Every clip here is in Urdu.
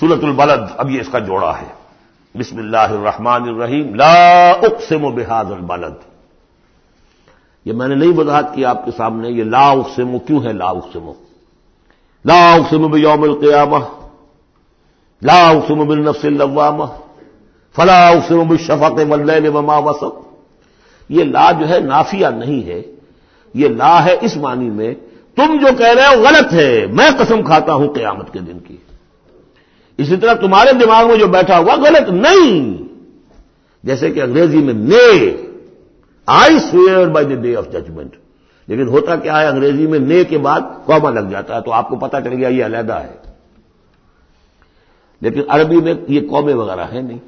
سورت البلد اب یہ اس کا جوڑا ہے۔ بسم اللہ الرحمن الرحیم، لا اقسم بحاد البلد یہ میں نے نہیں وضاحت کی آپ کے سامنے، یہ لا اقسم کیوں ہے لا اقسم؟ لا اقسم بیوم القیامہ، لا اقسم بالنفس اللوامہ، فلا اقسم بالشفق واللیل وما وسط یہ لا جو ہے نافیہ نہیں ہے، یہ لا ہے اس معنی میں تم جو کہہ رہے ہو غلط ہے، میں قسم کھاتا ہوں قیامت کے دن کی۔ اسی طرح تمہارے دماغ میں جو بیٹھا ہوا غلط نہیں۔ جیسے کہ انگریزی میں نے I swear by the day of judgment لیکن ہوتا کیا ہے، انگریزی میں نے کے بعد کوما لگ جاتا ہے، تو آپ کو پتا چل گیا یہ علیحدہ ہے۔ لیکن عربی میں یہ قومے وغیرہ ہے نہیں۔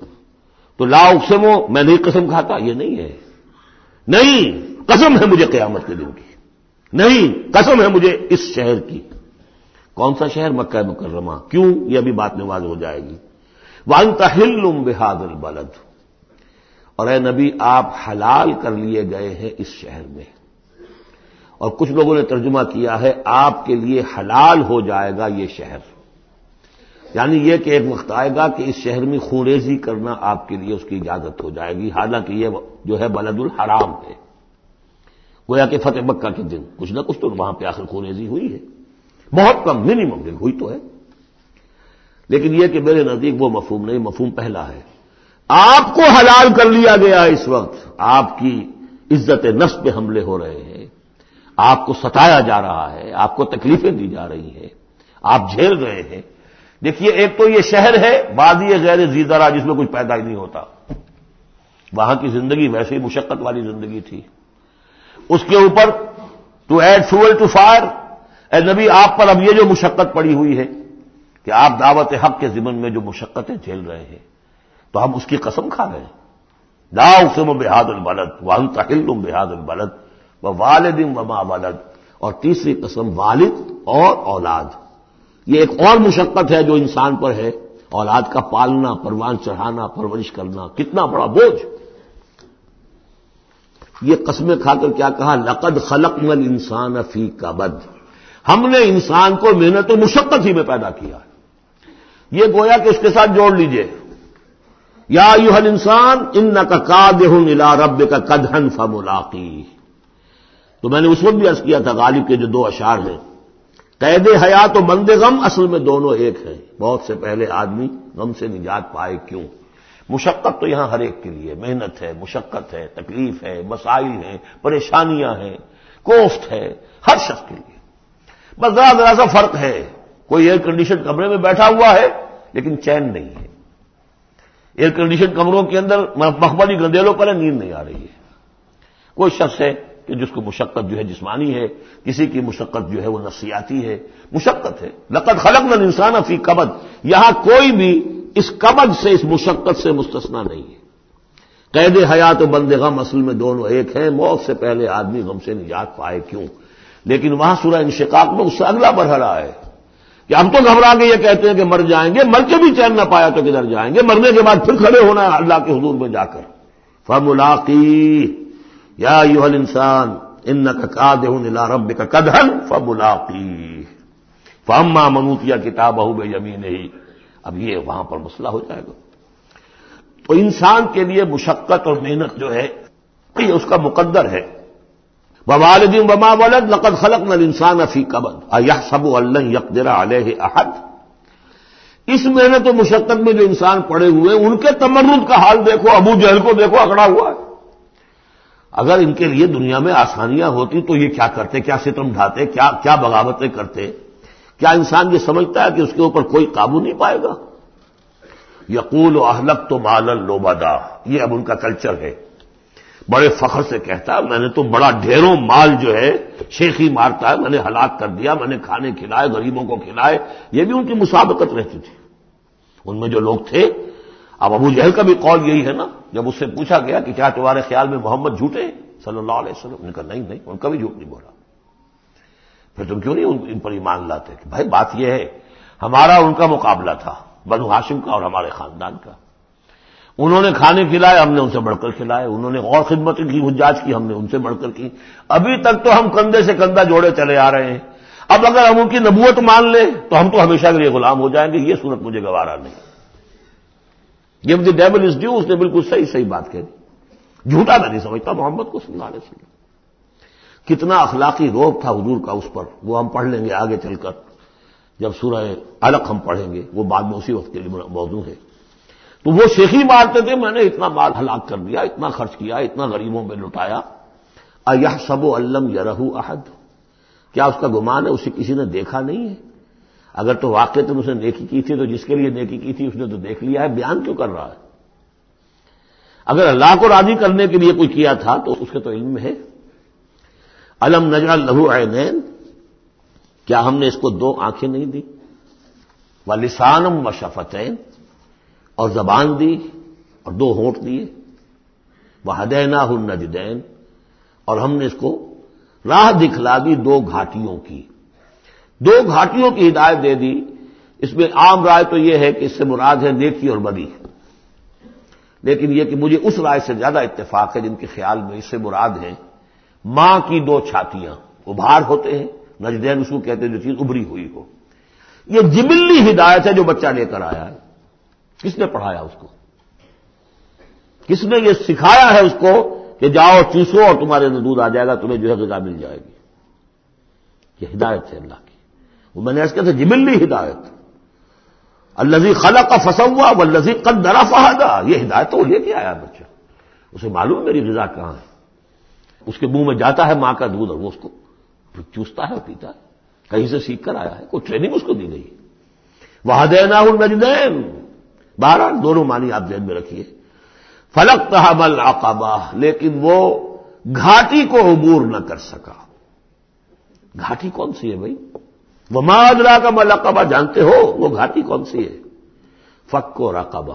تو لا اقسمو، میں نہیں قسم کھاتا، یہ نہیں ہے۔ نہیں، قسم ہے مجھے قیامت کے دن کی۔ نہیں، قسم ہے مجھے اس شہر کی۔ کون سا شہر مکہ مکرمہ؟ کیوں یہ ابھی بات نواز ہو جائے گی؟ وان تہل بحاد البلد۔ اور اے نبی، آپ حلال کر لیے گئے ہیں اس شہر میں۔ اور کچھ لوگوں نے ترجمہ کیا ہے، آپ کے لیے حلال ہو جائے گا یہ شہر۔ یعنی یہ کہ ایک وقت آئے گا کہ اس شہر میں خوریزی کرنا آپ کے لیے اس کی اجازت ہو جائے گی۔ حالانکہ یہ جو ہے بلد الحرام ہے۔ گویا کہ فتح مکہ کے دن، کچھ نہ کچھ تو وہاں پہ آخر خوریزی ہوئی ہے۔ بہت کم منیمم دن ہوئی تو ہے۔ لیکن یہ کہ میرے نزدیک وہ مفہوم نہیں، مفہوم پہلا ہے۔ آپ کو حلال کر لیا گیا اس وقت۔ آپ کی عزت نفس پہ حملے ہو رہے ہیں۔ آپ کو ستایا جا رہا ہے، آپ کو تکلیفیں دی جا رہی ہیں۔ آپ جھیل رہے ہیں۔ دیکھیے، ایک تو یہ شہر ہے، وادی غیر زیدرا جس میں کچھ پیدا ہی نہیں ہوتا۔ وہاں کی زندگی ویسے ہی مشقت والی زندگی تھی۔ اس کے اوپر to add fuel to fire اے نبی، آپ پر اب یہ جو مشقت پڑی ہوئی ہے کہ آپ دعوت حق کے ضمن میں جو مشقتیں جھیل رہے ہیں، تو ہم اس کی قسم کھا رہے ہیں۔ دا اسم بحاد البلد ون تحل بحاد البلد و والد و ما ولد۔ اور تیسری قسم، والد اور اولاد۔ یہ ایک اور مشقت ہے جو انسان پر ہے۔ اولاد کا پالنا، پروان چڑھانا، پرورش کرنا، کتنا بڑا بوجھ۔ یہ قسمیں کھا کر کیا کہا؟ لقد خلق مل انسان فی کا ہم نے انسان کو محنت و مشقت ہی میں پیدا کیا یہ گویا کہ اس کے ساتھ جوڑ لیجیے۔ یا یو انسان ان کا کا نلا رب کا کدہن فملاقی۔ تو میں نے اس وقت بھی عرض کیا تھا، غالب کے جو دو اشعار ہیں۔ قید حیات و مند غم اصل میں دونوں ایک ہیں۔ بہت سے پہلے آدمی غم سے نجات پائے، کیوں؟ مشقت تو یہاں ہر ایک کے لیے، محنت ہے، مشقت ہے، تکلیف ہے، مسائل ہیں، پریشانیاں ہیں، کوفت ہے، ہر شخص کے لیے۔ بس ذرا ذرا سا فرق ہے۔ کوئی ایئر کنڈیشن کمرے میں بیٹھا ہوا ہے، لیکن چین نہیں ہے۔ ایئر کنڈیشن کمروں کے اندر مخبلی گندیلوں پر نیند نہیں آ رہی ہے۔ کوئی شخص ہے کہ جس کو مشقت جو ہے جسمانی ہے، کسی کی مشقت جو ہے وہ نفسیاتی ہے۔ مشقت ہے۔ لقد خلق نل انسان فی قبض یہاں کوئی بھی اس قبض سے، اس مشقت سے مستثنا نہیں ہے۔ قید حیات و بند غم اصل میں دونوں ایک ہیں۔ موت سے پہلے آدمی غم سے نجات پائے کیوں؟ لیکن وہاں سورہ انشقاق میں اس سے اگلا مرحلہ ہے کہ ہم تو گھبرا کے یہ کہتے ہیں کہ مر جائیں گے، مر کے بھی چین نہ پایا تو کدھر جائیں گے؟ مرنے کے بعد پھر کھڑے ہونا ہے اللہ کے حضور میں جا کر۔ فملاقی۔ یا یو انسان ان کا کا رب کا کدھن فبلاقی فاما منوتیا کتاب بے یمین ہی اب یہ وہاں پر مسئلہ ہو جائے گا۔ تو انسان کے لیے مشقت اور محنت جو ہے، یہ اس کا مقدر ہے۔ والدین وما ولد، لقد خلق نل انسان افی قبل سب اللہ یکرا علیہ احد. اس محنت و مشقت میں جو انسان پڑے ہوئے، ان کے تمرد کا حال دیکھو، ابو جہل کو دیکھو، اکڑا ہوا ہے۔ اگر ان کے لیے دنیا میں آسانیاں ہوتی تو یہ کیا کرتے؟ کیا ستم ڈھاتے؟ کیا کیا بغاوتیں کرتے؟ کیا انسان یہ سمجھتا ہے کہ اس کے اوپر کوئی قابو نہیں پائے گا؟ یقول و اہلک تو مال لوبادا یہ اب ان کا کلچر ہے۔ بڑے فخر سے کہتا، میں نے تو بڑا ڈھیروں مال جو ہے شیخی مارتا ہے، میں نے ہلاک کر دیا، میں نے کھانے کھلائے، غریبوں کو کھلائے، یہ بھی ان کی مسابقت رہتی تھی۔ ان میں جو لوگ تھے، اب ابو جہل کا بھی قول یہی ہے نا، جب اس سے پوچھا گیا کہ کیا تمہارے خیال میں محمد جھوٹے؟ صلی اللہ علیہ وسلم نے کہا، نہیں نہیں، ان کا بھی جھوٹ نہیں بولا۔ پھر تم کیوں نہیں ان پر ایمان لاتے؟ کہ بھائی بات یہ ہے، ہمارا ان کا مقابلہ تھا، بنو ہاشم کا اور ہمارے خاندان کا۔ انہوں نے کھانے کھلائے، ہم نے ان سے بڑھ کر کھلائے، انہوں نے اور خدمت کی، حجاج کی، ہم نے ان سے بڑھ کر کی۔ ابھی تک تو ہم کندھے سے کندھا جوڑے چلے آ رہے ہیں۔ اب اگر ہم ان کی نبوت مان لیں، تو ہم تو ہمیشہ کے لیے غلام ہو جائیں گے۔ یہ صورت مجھے گوارا نہیں۔ جب دی ڈیبل از ڈیو اس نے بالکل صحیح صحیح بات کہہ دی۔ جھوٹا میں نہیں سمجھتا، محمد کو سنگا سکے کتنا اخلاقی روگ تھا حضور کا اس پر۔ وہ ہم پڑھ لیں گے آگے چل کر۔ جب سورہ الگ ہم پڑھیں گے، وہ بعد میں اسی وقت کے لیے موضوع ہے۔ تو وہ شیخی مارتے تھے، میں نے اتنا مال ہلاک کر دیا، اتنا خرچ کیا، اتنا غریبوں میں لٹایا۔ یہ سب و علم یرہ احد؟ کیا اس کا گمان ہے؟ اسے کسی نے دیکھا نہیں ہے؟ اگر تو واقع تم اسے نیکی کی تھی تو جس کے لیے نیکی کی تھی، اس نے تو دیکھ لیا ہے، بیان کیوں کر رہا ہے؟ اگر اللہ کو راضی کرنے کے لیے کوئی کیا تھا تو اس کے تو علم ہے۔ الم نجر لہو عینین؟ کیا ہم نے اس کو دو آنکھیں نہیں دی و لسانم و شفتین اور زبان دی اور دو ہونٹ دیے۔ وہ ہدینا ہن اور ہم نے اس کو راہ دکھلا دی دو گھاٹیوں کی۔ دو گھاٹیوں کی ہدایت دے دی۔ اس میں عام رائے تو یہ ہے کہ اس سے مراد ہے نیکی اور بدی۔ لیکن یہ کہ مجھے اس رائے سے زیادہ اتفاق ہے جن کے خیال میں اس سے مراد ہے ماں کی دو چھاتیاں۔ ابھار ہوتے ہیں۔ نجدین اس کو کہتے ہیں جو چیز ابری ہوئی ہو۔ یہ جبلی ہدایت ہے جو بچہ لے کر آیا ہے۔ کس نے پڑھایا اس کو؟ کس نے یہ سکھایا ہے اس کو کہ جاؤ چوسو اور تمہارے اندر دودھ آ جائے گا، تمہیں جو ہے غذا مل جائے گی؟ یہ ہدایت ہے اللہ کی۔ وہ میں نے ایسے کہتے جبلی ہدایت الزی خلا کا فسا وہ لذی قد درا فہدا۔ یہ ہدایت تو لے کے آیا بچہ۔ اسے معلوم میری غذا کہاں ہے۔ اس کے منہ میں جاتا ہے ماں کا دودھ اور وہ اس کو چوستا ہے اور پیتا ہے۔ کہیں سے سیکھ کر آیا ہے، کوئی ٹریننگ اس کو دی گئی وہ دینا النجدین بارہ دونوں مانی آپ ذہن میں رکھیے۔ فلک تحمل عقبہ لیکن وہ گھاٹی کو عبور نہ کر سکا۔ گھاٹی کون سی ہے بھائی؟ وہ مادرا کا ملقبہ جانتے ہو وہ گھاٹی کون سی ہے؟ فک و رقبہ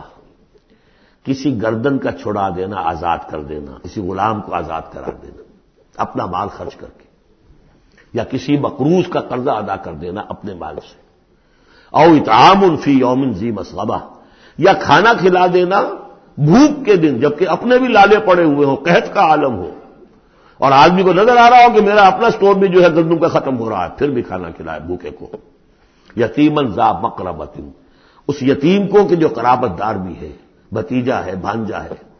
کسی گردن کا چھڑا دینا، آزاد کر دینا، کسی غلام کو آزاد کرا دینا، اپنا مال خرچ کر کے، یا کسی مقروض کا قرضہ ادا کر دینا اپنے مال سے۔ او اتعام الفی یومن زی مسغبہ یا کھانا کھلا دینا بھوک کے دن، جبکہ اپنے بھی لالے پڑے ہوئے ہوں، قحط کا عالم ہو اور آدمی کو نظر آ رہا ہو کہ میرا اپنا سٹور بھی جو ہے گندم کا ختم ہو رہا ہے، پھر بھی کھانا کھلائے بھوکے کو۔ یتیمن زا مقربت اس یتیم کو کہ جو قرابت دار بھی ہے بتیجا ہے، بھانجا ہے۔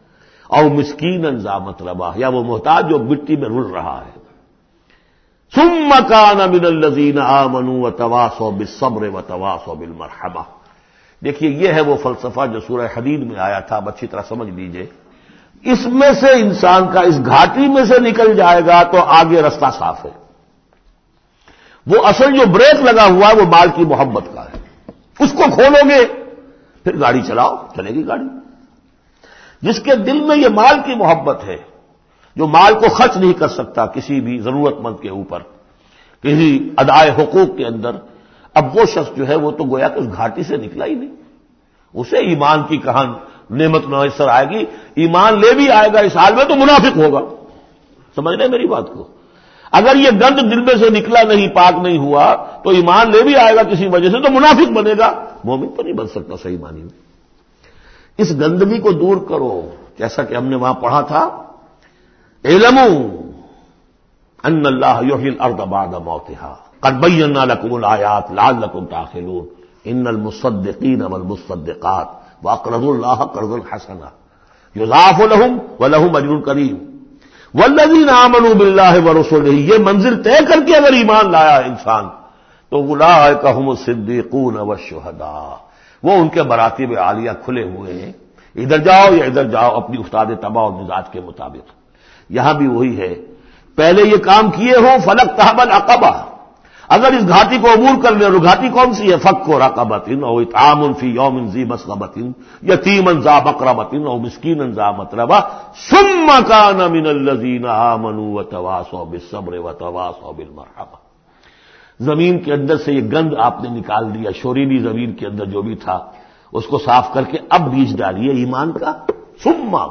اور مسکین انزا مطلبہ، یا وہ محتاج جو مٹی میں رل رہا ہے۔ سم مکان من الزین آ منو و تواسو بل صبر و تواسو بل مرحبا دیکھیے یہ ہے وہ فلسفہ جو سورہ حدید میں آیا تھا اب اچھی طرح سمجھ لیجیے۔ اس میں سے انسان کا اس گھاٹی میں سے نکل جائے گا تو آگے رستہ صاف ہے۔ وہ اصل جو بریک لگا ہوا ہے، وہ مال کی محبت کا ہے۔ اس کو کھولو گے، پھر گاڑی چلاؤ، چلے گی گاڑی۔ جس کے دل میں یہ مال کی محبت ہے، جو مال کو خرچ نہیں کر سکتا کسی بھی ضرورت مند کے اوپر، کسی ادائے حقوق کے اندر اب وہ شخص جو ہے وہ تو گویا کہ اس گھاٹی سے نکلا ہی نہیں۔ اسے ایمان کی کہان، نعمت میسر آئے گی۔ ایمان لے بھی آئے گا، اس حال میں تو منافق ہوگا۔ سمجھ رہے میری بات کو؟ اگر یہ گند دل میں سے نکلا نہیں، پاک نہیں ہوا، تو ایمان لے بھی آئے گا کسی وجہ سے تو منافق بنے گا۔ مومن تو نہیں بن سکتا صحیح معنی میں۔ اس گندگی کو دور کرو، جیسا کہ ہم نے وہاں پڑھا تھا۔ علم ان اللہ یحیل الارض بعد موتها۔ قد بینا لکم الآیات لعلکم تاخلون. ان المصدقین والمصدقات. واقرض اللہ قرض الحسنا یضاف لهم ولهم اجر کریم والذین آمنوا باللہ ورسولہ یہ منزل طے کر کے اگر ایمان لایا انسان، تو اولئک هم الصدیقون والشهداء وہ ان کے مراتب عالیہ کھلے ہوئے ہیں. ادھر جاؤ یا ادھر جاؤ، اپنی استاد تباہ اور مزاج کے مطابق. یہاں بھی وہی ہے. پہلے یہ کام کیے ہو فلک تحبل اقبا اگر اس گھاٹی کو عبور کر لیں اور گھاٹی کون سی ہے؟ فک کو رقبتن اور اتام الفی یوم انزی مسقبتن یتیم انزا بکربتن اور مسکین انزا مطلبہ سم مکان من الزین منو و تواس و بصبر زمین کے اندر سے یہ گند آپ نے نکال دیا شورینی زمین کے اندر جو بھی تھا، اس کو صاف کر کے اب بیج ڈالیے ایمان کا۔ سما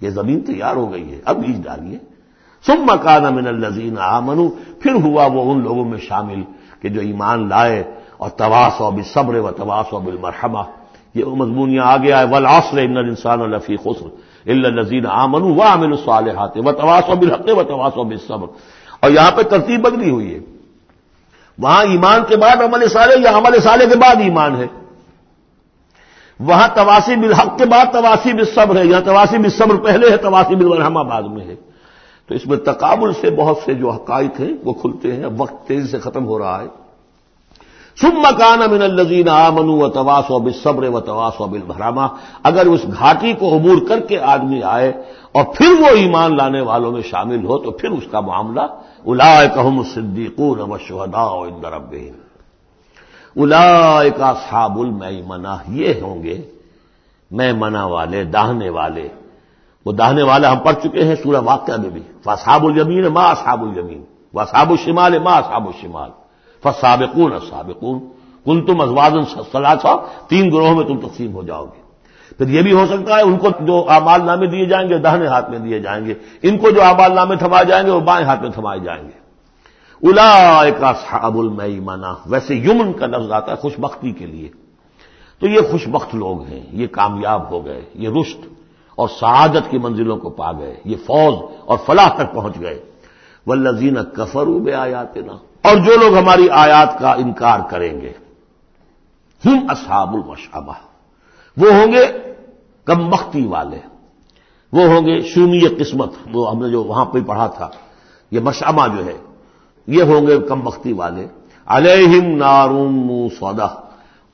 یہ زمین تیار ہو گئی ہے، اب بیج ڈالیے۔ سم مکان من الزین آمنو پھر ہوا وہ ان لوگوں میں شامل کہ جو ایمان لائے اور تواس و صبر و تواس و بالمرحمہ۔ یہ مضمون یہاں آگے آئے ولاسر ان انسان الفی خسر الزین آمن و امن الصالحات و تواس و بالحق و تواس و صبر اور یہاں پہ ترتیب بدلی ہوئی ہے۔ وہاں ایمان کے بعد عمل سالے یا عمل سالے کے بعد ایمان ہے۔ وہاں تواسی بالحق کے بعد تواسی بالصبر ہے یہاں تواسی بالصبر پہلے ہے تواسی بالرحمہ بعد میں ہے۔ تو اس میں تقابل سے بہت سے جو حقائق ہیں وہ کھلتے ہیں، اب وقت تیزی سے ختم ہو رہا ہے۔ سم مکان من الزین آمن و تواس و بصبر و تواس و بل اگر اس گھاٹی کو عبور کر کے آدمی آئے اور پھر وہ ایمان لانے والوں میں شامل ہو، تو پھر اس کا معاملہ الا کہم صدیقون و شہدا رب الا کا صاب المنا یہ ہوں گے میں منا والے، داہنے والے۔ وہ داہنے والے ہم پڑھ چکے ہیں سورہ واقعہ میں بھی۔ فصاب المین ماں صاب المین و صاب الشمال ماں صاب الشمال۔ فسابقون سابقون کل تم ازوازن سلاسا تین گروہوں میں تم تقسیم ہو جاؤ گے۔ پھر یہ بھی ہو سکتا ہے ان کو جو آمال نامے دیے جائیں گے، دہنے ہاتھ میں دیے جائیں گے۔ ان کو جو آمال نامے تھمائے جائیں گے، وہ بائیں ہاتھ میں تھمائے جائیں گے۔ الا کا صحاب المئی ویسے یمن کا لفظ آتا ہے خوش بختی کے لیے۔ تو یہ خوش بخت لوگ ہیں، یہ کامیاب ہو گئے، یہ رشت اور سعادت کی منزلوں کو پا گئے۔ یہ فوج اور فلاح تک پہنچ گئے۔ ولزین کفرو بے آیات نا اور جو لوگ ہماری آیات کا انکار کریں گے، ہم اصحاب المشابہ وہ ہوں گے کم مختی والے۔ وہ ہوں گے شونی قسمت۔ وہ ہم نے جو وہاں پہ پڑھا تھا، یہ مشامہ جو ہے، یہ ہوں گے کم بختی والے۔ علیہم نارون سودا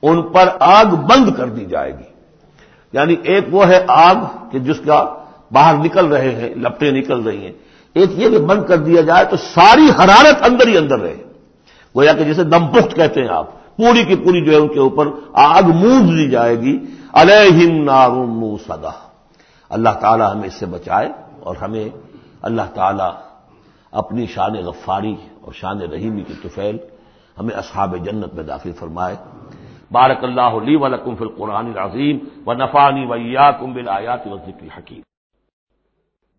ان پر آگ بند کر دی جائے گی۔ یعنی ایک وہ ہے آگ کہ جس کا باہر نکل رہے ہیں، لپٹیں نکل رہی ہیں۔ ایک یہ کہ بند کر دیا جائے تو ساری حرارت اندر ہی اندر رہے۔ گویا کہ جسے دم پخت کہتے ہیں آپ، پوری کی پوری جو ہے ان کے اوپر آگ مونج دی جائے گی۔ علیہم نارون سدا اللہ تعالی ہمیں اس سے بچائے اور ہمیں اللہ تعالی اپنی شان غفاری اور شان رحیمی کی طفیل ہمیں اصحاب جنت میں داخل فرمائے۔ بارک اللہ علی ولکم فی القرآن العظیم و نفانی ویا کم بل آیات و ذکر حکیم